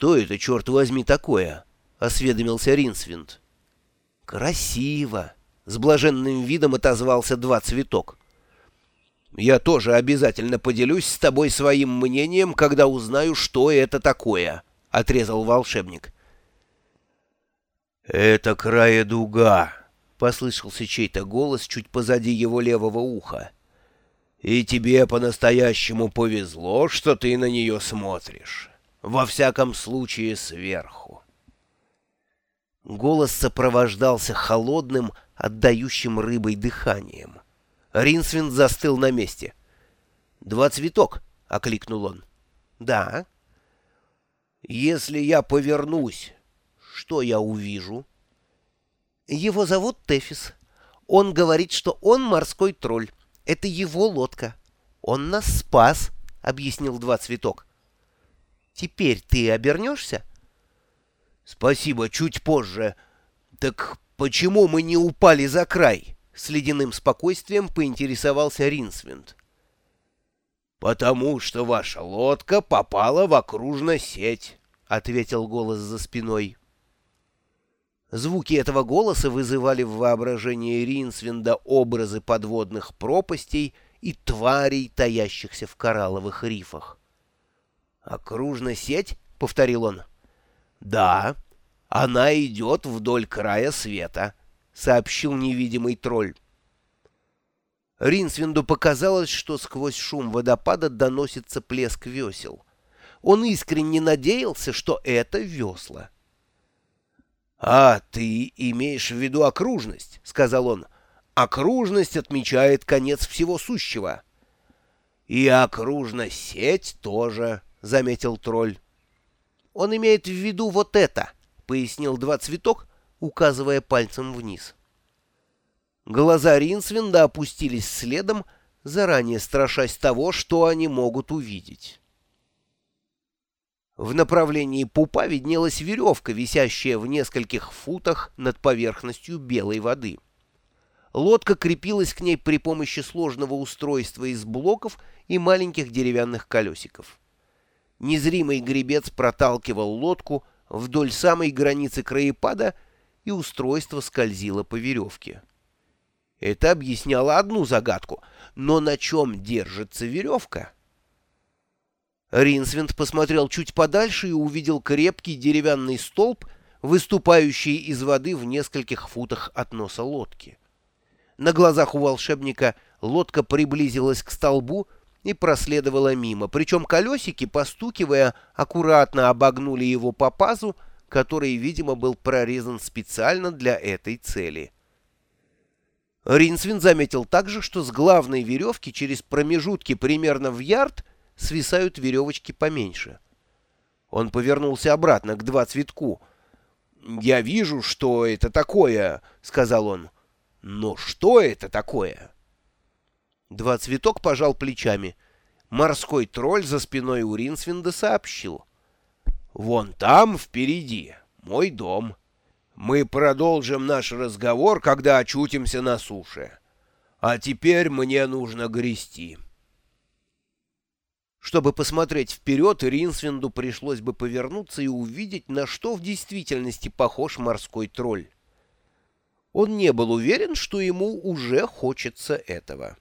«Что это, черт возьми, такое?» — осведомился Ринсвинд. «Красиво!» — с блаженным видом отозвался два цветок. «Я тоже обязательно поделюсь с тобой своим мнением, когда узнаю, что это такое», — отрезал волшебник. «Это края дуга», — послышался чей-то голос чуть позади его левого уха. «И тебе по-настоящему повезло, что ты на нее смотришь. Во всяком случае, сверху». Голос сопровождался холодным, отдающим рыбой дыханием. Ринсвинд застыл на месте. «Два цветок», — окликнул он. «Да». «Если я повернусь, что я увижу?» «Его зовут Тефис. Он говорит, что он морской тролль. Это его лодка. Он нас спас», — объяснил два цветок. «Теперь ты обернешься?» «Спасибо, чуть позже. Так почему мы не упали за край?» С ледяным спокойствием поинтересовался Ринсвинд. «Потому что ваша лодка попала в окружную сеть», — ответил голос за спиной. Звуки этого голоса вызывали в воображении Ринсвинда образы подводных пропастей и тварей, таящихся в коралловых рифах. «Окружная сеть?» — повторил он. «Да, она идет вдоль края света», — сообщил невидимый тролль. Ринсвинду показалось, что сквозь шум водопада доносится плеск весел. Он искренне надеялся, что это весла. «А, ты имеешь в виду окружность», — сказал он. «Окружность отмечает конец всего сущего». «И окружная сеть тоже», — заметил тролль. «Он имеет в виду вот это», — пояснил два цветок, указывая пальцем вниз. Глаза Ринсвинда опустились следом, заранее страшась того, что они могут увидеть. В направлении пупа виднелась веревка, висящая в нескольких футах над поверхностью белой воды. Лодка крепилась к ней при помощи сложного устройства из блоков и маленьких деревянных колесиков. Незримый гребец проталкивал лодку вдоль самой границы краепада, и устройство скользило по веревке. Это объясняло одну загадку, но на чем держится веревка? Ринсвинд посмотрел чуть подальше и увидел крепкий деревянный столб, выступающий из воды в нескольких футах от носа лодки. На глазах у волшебника лодка приблизилась к столбу и проследовала мимо, причем колесики, постукивая, аккуратно обогнули его по пазу, который, видимо, был прорезан специально для этой цели. Ринсвин заметил также, что с главной веревки через промежутки примерно в ярд свисают веревочки поменьше. Он повернулся обратно к два цветку. «Я вижу, что это такое», — сказал он. «Но что это такое?» Два цветок пожал плечами. Морской тролль за спиной у Ринсвинда сообщил. «Вон там, впереди, мой дом. Мы продолжим наш разговор, когда очутимся на суше. А теперь мне нужно грести». Чтобы посмотреть вперед, Ринсвинду пришлось бы повернуться и увидеть, на что в действительности похож морской тролль. Он не был уверен, что ему уже хочется этого.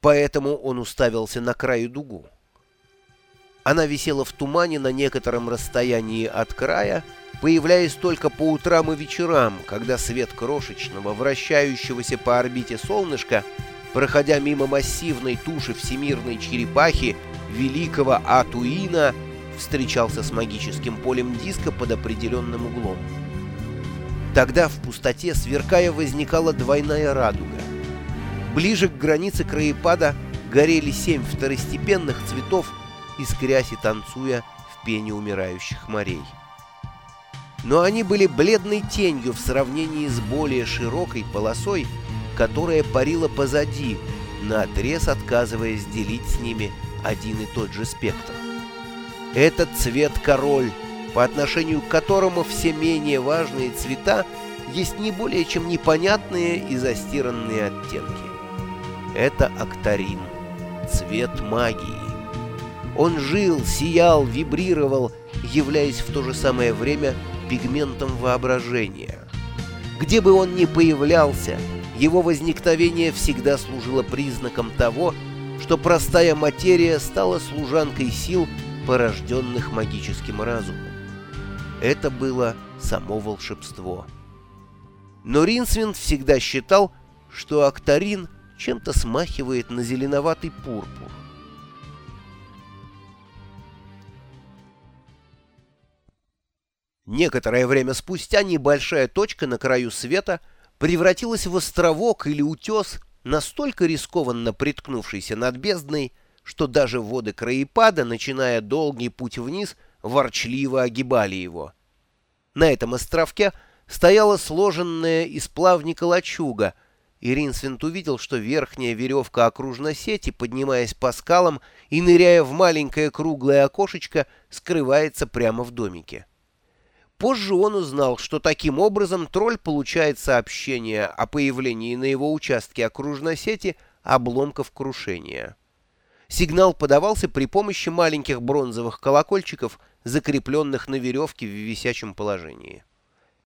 Поэтому он уставился на краю дугу. Она висела в тумане на некотором расстоянии от края, появляясь только по утрам и вечерам, когда свет крошечного, вращающегося по орбите солнышка, проходя мимо массивной туши всемирной черепахи, великого Атуина, встречался с магическим полем диска под определенным углом. Тогда в пустоте, сверкая, возникала двойная радуга. Ближе к границе краепада горели семь второстепенных цветов, искрясь и танцуя в пене умирающих морей. Но они были бледной тенью в сравнении с более широкой полосой, которая парила позади, наотрез отказываясь делить с ними один и тот же спектр. Этот цвет-король, по отношению к которому все менее важные цвета есть не более чем непонятные и застиранные оттенки. Это Актарин, цвет магии. Он жил, сиял, вибрировал являясь в то же самое время пигментом воображения. Где бы он ни появлялся, его возникновение всегда служило признаком того, что простая материя стала служанкой сил, порожденных магическим разумом. Это было само волшебство. Но Ринсвинд всегда считал, что Актарин чем-то смахивает на зеленоватый пурпур. Некоторое время спустя небольшая точка на краю света превратилась в островок или утес, настолько рискованно приткнувшийся над бездной, что даже воды краепада, начиная долгий путь вниз, ворчливо огибали его. На этом островке стояла сложенная из плавника лачуга, и Ринсвинт увидел, что верхняя веревка окружной сети, поднимаясь по скалам и ныряя в маленькое круглое окошечко, скрывается прямо в домике. Позже он узнал, что таким образом тролль получает сообщение о появлении на его участке окружной сети обломков крушения. Сигнал подавался при помощи маленьких бронзовых колокольчиков, закрепленных на веревке в висячем положении.